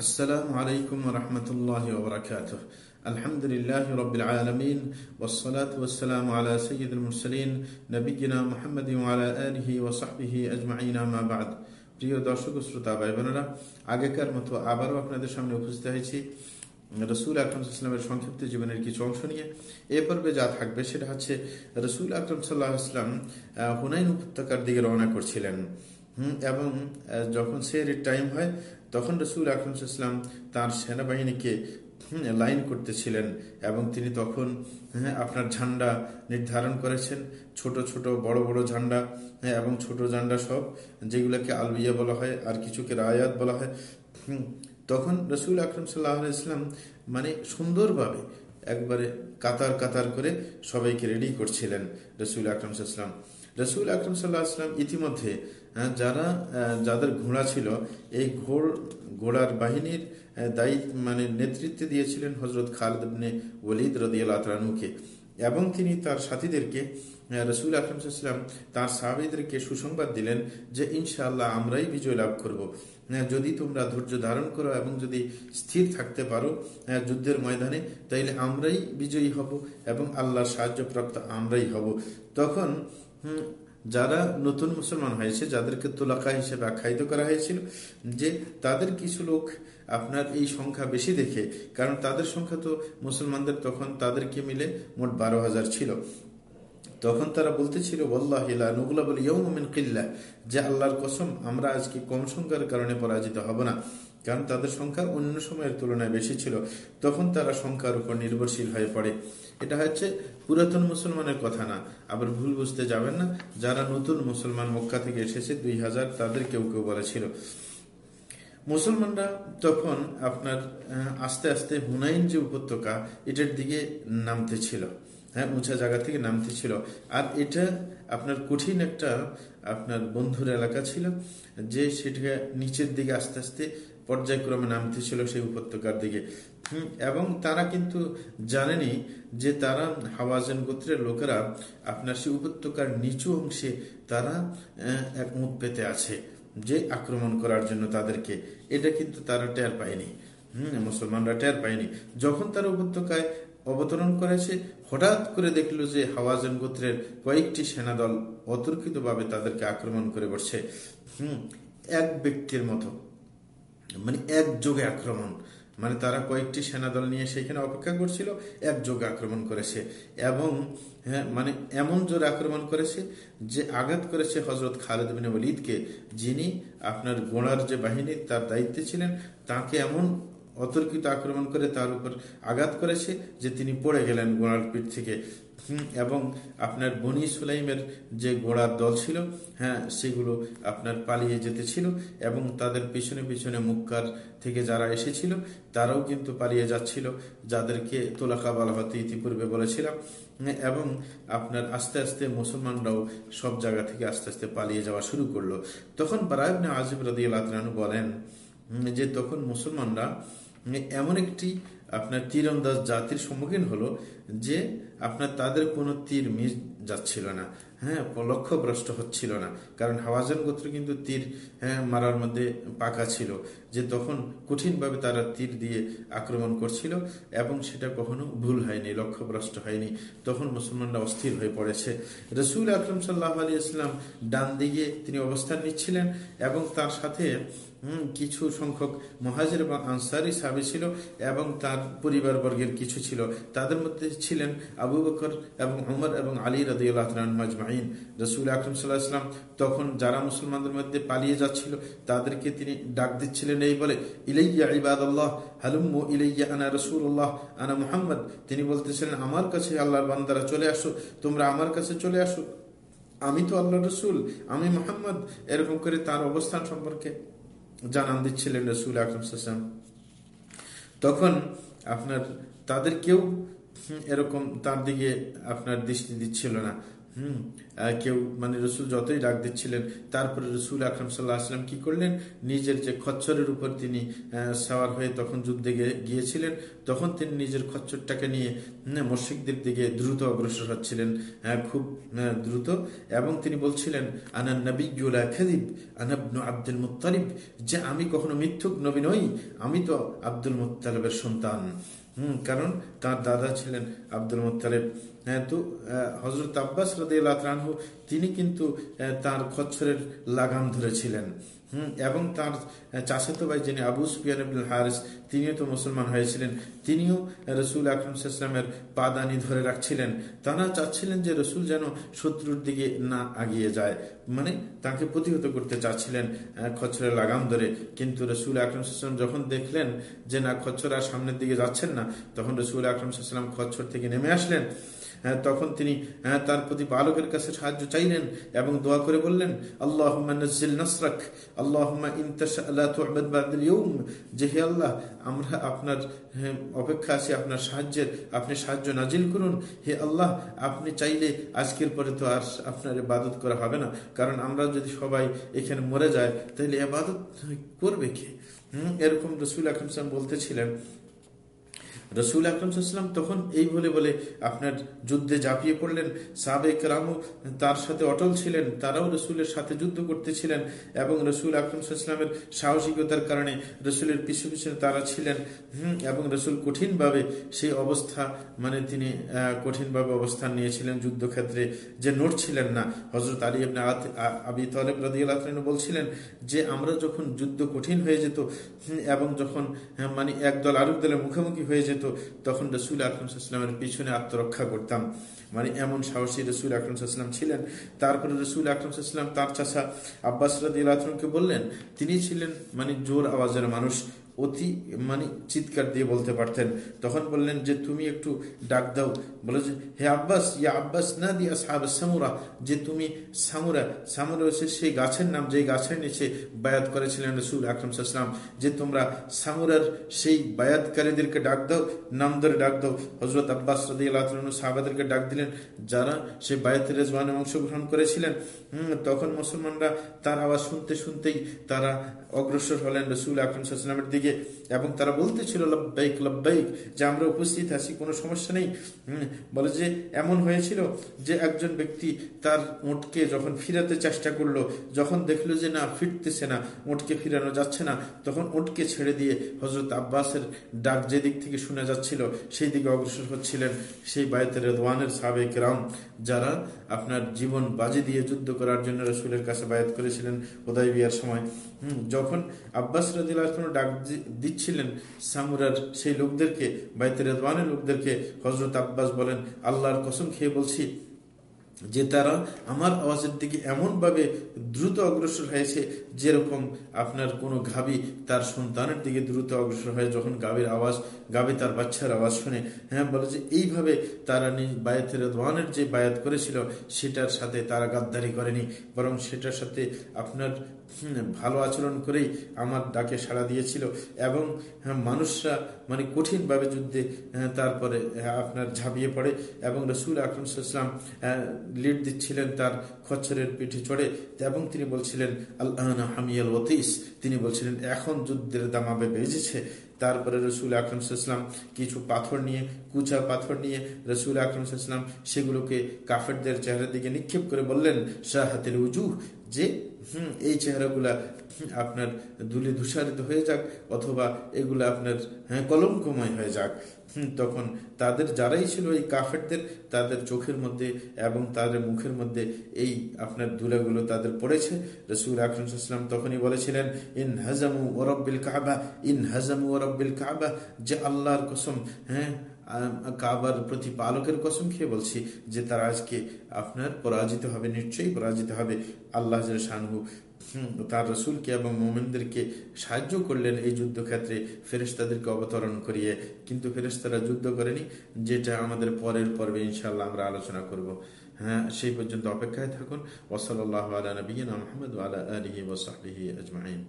আলাইকুম আলহামদুলিল্লাহ আলমিন আলা প্রিয় দর্শক শ্রোতা আগেকার মতো আবারও আপনাদের সামনে উপস্থিত হয়েছি রসুল আকরমের সংক্ষিপ্ত জীবনের কিছু অংশ নিয়ে। এ পর্বে যা থাকবে সেটা হচ্ছে রসুল আকরম সাল্লাহ ইসলাম হুনাইন উপত্যকার দিকে রওনা করছিলেন। এবং যখন সে টাইম হয় তখন রসুল আকরম ইসলাম তার সেনাবাহিনীকে লাইন করতেছিলেন এবং তিনি তখন আপনার ঝান্ডা নির্ধারণ করেছেন। ছোট ছোট, বড় বড় ঝান্ডা এবং ছোট ঝান্ডা সব যেগুলোকে আলবিয়া বলা হয় আর কিছুকে রায়াত বলা হয়। তখন রসুল আকরম সাল্লাহ ইসলাম মানে সুন্দরভাবে একবারে কাতার কাতার করে সবাইকে রেডি করছিলেন রসুল আকরম সাল্লাম রসুল আকরম সাল্লাহ আসলাম ইতিমধ্যে যারা যাদের ঘোড়া ছিল, এই ঘোড়, ঘোড়ার বাহিনীর দায়িত্ব মানে নেতৃত্বে দিয়েছিলেন হজরত খালিদ ওলিদ রদিয়ালকে এবং তিনি তার সাথীদেরকে রসুল আকরমসাল্লাম তার সাহাবিদেরকে সুসংবাদ দিলেন যে, ইনশাআল্লাহ আমরাই বিজয় লাভ করব। যদি তোমরা ধৈর্য ধারণ করো এবং যদি স্থির থাকতে পারো যুদ্ধের ময়দানে, তাইলে আমরাই বিজয়ী হব এবং আল্লাহর সাহায্যপ্রাপ্ত আমরাই হব। তখন যারা নতুন মুসলমান হয়েছে, যাদেরকে তোলাকা হিসেবে আখ্যায়িত করা হয়েছিল, যে তাদের কিছু লোক আপনার এই সংখ্যা বেশি দেখে, কারণ তাদের সংখ্যা তো মুসলমানদের তখন তাদেরকে মিলে মোট বারো হাজার ছিল। তখন তারা বলতেছিল ইয়মিন কিল্লা, যে আল্লাহর কসম, আমরা আজকে কম সংখ্যার কারণে পরাজিত হব না। কারণ তাদের সংখ্যা অন্য সময়ের তুলনায় বেশি ছিল, তখন তারা সংখ্যার উপর নির্ভরশীল হয়ে পড়ে। এটা হচ্ছে পুরাতন মুসলমানের কথা না, আবার ভুল বুঝতে যাবেন না, যারা নতুন মুসলমান মক্কা থেকে এসেছে, দুই হাজার তাদের কেউ কেউ বলেছিল। মুসলমানরা তখন আপনার আস্তে আস্তে হুনাইন যে উপত্যকা, এটার দিকে নামতে ছিল। হ্যাঁ উঁচা জায়গা থেকে নামতে ছিল। আর এটা আপনার কঠিন একটা আপনার বন্ধুর এলাকা ছিল, যে সেটাকে নিচের দিকে আস্তে আস্তে পর্যায়ক্রমে নামতে ছিল সেই উপত্যকার দিকে। এবং তারা কিন্তু জানেনি যে তারা হাওয়াজেন গোত্রের লোকেরা আপনার সেই উপত্যকার নিচু অংশে তারা একমত পেতে আছে যে আক্রমণ করার জন্য তাদেরকে। এটা কিন্তু তারা টের পায়নি। হম, মুসলমানরা টের পায়নি। যখন তারা উপত্যকায় অবতরণ করেছে, হঠাৎ করে দেখল যে হাওয়াজন গোত্রের কয়েকটি সেনাদল অতর্কিতভাবে তাদেরকে আক্রমণ করে বসছে। হম, এক ব্যক্তির মতো। মানে একযোগে আক্রমণ। মানে তারা কয়েকটি সেনাদল নিয়ে সেখানে অপেক্ষা করছিল একযোগে আক্রমণ করেছে। এবং হ্যাঁ মানে এমন জোরে আক্রমণ করেছে যে আঘাত করেছে হজরত খালেদ বিন ওলিদকে যিনি আপনার গোড়ার যে বাহিনী, তার দায়িত্বে ছিলেন, তাকে এমন অতর্কিত আক্রমণ করে তার উপর আঘাত করেছে যে তিনি পড়ে গেলেন গোড়ার পিঠ থেকে। এবং আপনার বনি সুলাইমের যে ঘোড়ার দল ছিল হ্যাঁ সেগুলো আপনার পালিয়ে যেতে ছিল এবং তাদের পিছনে পিছনে মুক্কার থেকে যারা এসেছিল, তারাও কিন্তু পালিয়ে যাচ্ছিল, যাদেরকে তোলাকা বলা হতে ইতিপূর্বে বলেছিলাম। এবং আপনার আস্তে আস্তে মুসলমানরাও সব জায়গা থেকে আস্তে আস্তে পালিয়ে যাওয়া শুরু করল। তখন বারায়বনে আজিব রদি আল্লাহ বলেন যে, তখন মুসলমানরা এমন একটি আপনার তীরন্দাজ জাতির সম্মুখীন হলো যে আপনার তাদের কোনো তীর মিস যাচ্ছিল না হ্যাঁ লক্ষ্যভ্রষ্ট হচ্ছিল না। কারণ হাওয়াজান গোত্র কিন্তু তীর হ্যাঁ মারার মধ্যে পাকা ছিল যে তখন কঠিনভাবে তারা তীর দিয়ে আক্রমণ করছিল এবং সেটা কখনো ভুল হয়নি, লক্ষ্যভ্রষ্ট হয়নি। তখন মুসলমানরা অস্থির হয়ে পড়েছে। রসুল আকরম সাল্লাহ আলী ইসলাম ডান দিকে তিনি অবস্থান নিচ্ছিলেন এবং তার সাথে কিছু সংখ্যক মহাজের বা আনসারি সাবি ছিল এবং তার পরিবার বর্গের কিছু ছিল। তাদের মধ্যে ছিলেন আবু বকর এবং উমর এবং আলী রাদিউল্লাহমাজমাইন রসুল আকরম সাল্লাহ ইসলাম তখন যারা মুসলমানদের মধ্যে পালিয়ে যাচ্ছিল, তাদেরকে তিনি ডাক দিচ্ছিলেন, এই বলে, ইলাইয়া ইবাদ আল্লাহ হালুম্ম ইলাইয়া আনা রসুল্লাহ আনা মুহাম্মদ? তিনি বলতেছিলেন, আমার কাছে আল্লাহর বান্দারা চলে আসো, তোমরা আমার কাছে চলে আসো। আমি তো আল্লাহ রসুল, আমি মোহাম্মদ। এরকম করে তার অবস্থান সম্পর্কে জানান দিচ্ছিলেন রসুল আকরম তখন আপনার, তাদের কেউ এরকম তার দিকে আপনার দৃষ্টি দিচ্ছিল না। হুম কেউ মানে রসুল যতই ডাক দিচ্ছিলেন তারপরে রসুল আকরম সাল্লাহ আসলাম কি করলেন? নিজের যে খচ্চরের উপর তিনি সাওয়ার হয়ে তখন যুদ্ধে গিয়েছিলেন। তখন তিনি নিজের খচ্চরটাকে নিয়ে হুম, মসজিদের দিকে দ্রুত অগ্রসর হচ্ছিলেন খুব দ্রুত। এবং তিনি বলছিলেন আনা নবীলা খেদিব আনাবনু আব্দুল মুত্তালিব যে আমি কখনো মিথ্যুক নবী নই আমি তো আব্দুল মুত্তালিবের সন্তান। হুম কারণ তার দাদা ছিলেন আব্দুল মুত্তালিব। হ্যাঁ তো হজরত আব্বাস তিনি কিন্তু তার খচ্ছরের লাগাম ধরেছিলেন। হুম এবং তার চাচাতো ভাই যিনি আবু সুফিয়ান ইবনুল হারিস তিনিও তো মুসলমান হয়েছিলেন। তিনিও রসুল আকরম ইসলামের পাদানি ধরে রাখছিলেন। তারা চাচ্ছিলেন যে রসুল যেন শত্রুর দিকে না আগিয়ে যায়। মানে তাকে প্রতিহত করতে চাচ্ছিলেন আহ, খচ্চরের লাগাম ধরে। কিন্তু রসুল আকরম ইসলাম যখন দেখলেন যে না খচ্চর আর সামনের দিকে যাচ্ছেন না তখন রসুল আকরম ইসলাম খচ্ছর থেকে নেমে আসলেন। তখন তিনি হ্যাঁ, তার প্রতি বালকের কাছে সাহায্য চাইলেন এবং দোয়া করে বললেন আল্লাহ নাসরাক আল্লাহ আল্লাহ আমরা আপনার হ্যাঁ, অপেক্ষা আছি আপনার সাহায্যের আপনি সাহায্য নাজিল করুন। হে আল্লাহ আপনি চাইলে আজকের পরে তো আর আপনার ইবাদত করা হবে না। কারণ আমরা যদি সবাই এখানে মরে যায় তাহলে ইবাদত করবে কে? হুম, এরকম রসুল আকরম বলতেছিলেন রসুল আকরমসাল্লাম তখন এই বলে বলে আপনার যুদ্ধে ঝাঁপিয়ে পড়লেন সাবেক রামু তার সাথে অটল ছিলেন তারাও রসুলের সাথে যুদ্ধ করতেছিলেন এবং রসুল আকরমসাল্লামের সাহসিকতার কারণে রসুলের পিছু পিছনে তারা ছিলেন হুম, এবং রসুল কঠিনভাবে সেই অবস্থা মানে তিনি কঠিনভাবে অবস্থান নিয়েছিলেন যুদ্ধক্ষেত্রে যে নড়ছিলেন না। হজরত আলী আপনি আবি তলেব তাআলা বলছিলেন যে আমরা যখন যুদ্ধ কঠিন হয়ে যেত এবং যখন হ্যাঁ, মানে একদল আরেক দলের মুখোমুখি হয়ে যেত তখন রসুল আকরমসাল্লামের পিছনে আত্মরক্ষা করতাম। মানে এমন সাহসী রসুল আকরমসাল্লাম ছিলেন। তারপরে রসুল আকরমসাল্লাম তার চাষা আব্বাস আকরমকে বললেন, তিনি ছিলেন মানে জোর আওয়াজের মানুষ। অতি মানে চিৎকার দিয়ে বলতে পারতেন। তখন বললেন যে, তুমি একটু ডাক দাও। বলে যে, হে আব্বাস, ইয়া আব্বাস না দিয়া সাহাব সামুরা। যে, তুমি সামুরা। সামুরা হচ্ছে সেই গাছের নাম যে গাছের নিচে বায়াত করেছিলেন রসুল আকরম সাল্লাম যে, তোমরা সামুরার সেই বায়াতকারীদেরকে ডাক দাও, নাম ধরে ডাক দাও। হজরত আব্বাস রদি আল্লাহ সাহাবাদেরকে ডাক দিলেন। যারা সেই বায়াতের রেজওয়ানে অংশগ্রহণ করেছিলেন তখন মুসলমানরা তার আওয়াজ শুনতে শুনতেই তারা অগ্রসর হলেন রসুল আকরম সাল্লামের দিকে। এবং তারা বলতেছিল, লব্বাইক লব্বাইক। যে, আমরা উপস্থিত আছি, কোনো সমস্যা নেই। বলে যে, এমন হয়েছিল যে, একজন ব্যক্তি তার উঁটকে যখন ফিরাতে চেষ্টা করল, যখন দেখল যে, না, ফিরতেছে না, উঁটকে ফিরানো যাচ্ছে না, তখন উঁটকে ছেড়ে দিয়ে হজরত আব্বাসের ডাক যে দিক থেকে শোনা যাচ্ছিল, সেই দিকে অগ্রসর হচ্ছিলেন সেই বায়তের রেদওয়ানের সাবেক রাম যারা আপনার জীবন বাজি দিয়ে যুদ্ধ করার জন্য রসুলের কাছে বায়াত করেছিলেন ওদাই বিয়ার সময় যখন আব্বাস রাজিল্লাহ ডাক দিচ্ছিলেন সামুরার সেই লোকদেরকে বাইতের রেদওয়ানের লোকদেরকে হজরত আব্বাস বলেন আল্লাহর কসম খেয়ে বলছি যে তারা আমার আওয়াজের দিকে এমনভাবে দ্রুত অগ্রসর হয়েছে যেরকম আপনার কোনো গাভী তার সন্তানের দিকে দ্রুত অগ্রসর হয় যখন গাভীর আওয়াজ গাবি তার বাচ্চার আওয়াজ শুনে। হ্যাঁ বলে যে এইভাবে তারা নিজ বায়াতের দোয়ানের যে বায়াত করেছিল সেটার সাথে তারা গাদ্দারি করেনি বরং সেটার সাথে আপনার ভালো আচরণ করেই আমার ডাকে সাড়া দিয়েছিল। এবং হ্যাঁ, মানুষরা মানে কঠিনভাবে যুদ্ধে হ্যাঁ, তারপরে হ্যাঁ, আপনার ঝাঁপিয়ে পড়ে। এবং রসুল আকরম ইসলাম লিড দিচ্ছিলেন তার খচ্ছরের পিঠে চড়ে, এবং তিনি বলছিলেন আল্লাহ হামিয়াল ওতিস তিনি বলছিলেন, এখন যুদ্ধের দামাবে বেজেছে তারপরে রসুল আকরম ইসলাম কিছু পাথর নিয়ে, কুচা পাথর নিয়ে রসুল আকরম ইসলাম সেগুলোকে কাফেরদের চেহারার দিকে নিক্ষেপ করে বললেন শাহাতের উজু যে, হুম, এই চেহারাগুলা আপনার ধুলি ধূসারিত হয়ে যাক অথবা এগুলা আপনার হ্যাঁ কলঙ্কময় হয়ে যাক। তখন তাদের যারাই ছিল এই কাফেরদের, তাদের চোখের মধ্যে এবং তাদের মুখের মধ্যে এই আপনার ধুলাগুলো তাদের পড়েছে। রসুল আকরমসাল্লাম তখনই বলেছিলেন, ইন হাজামু ওরব্বিল কাবা, ইন হাজামু ওরব্বিল কাবা, যে আল্লাহর কসম হ্যাঁ কাবার প্রতিপালকের কসম খেয়ে বলছি যে তারা আজকে আপনার পরাজিত হবে, নিশ্চয়ই পরাজিত হবে। আল্লাহ শাহু তার রসুলকে এবং মোমেনদেরকে সাহায্য করলেন এই যুদ্ধক্ষেত্রে ফেরেস্তাদেরকে অবতরণ করিয়ে। কিন্তু ফেরেস্তারা যুদ্ধ করেনি, যেটা আমাদের পরের পর্বে ইনশাল্লাহ আমরা আলোচনা করব। হ্যাঁ সেই পর্যন্ত অপেক্ষায় থাকুন। ওসলাল্লাহ আলা নবীনা মোহাম্মদ আলা আলহি ওসাহি আজমাইন।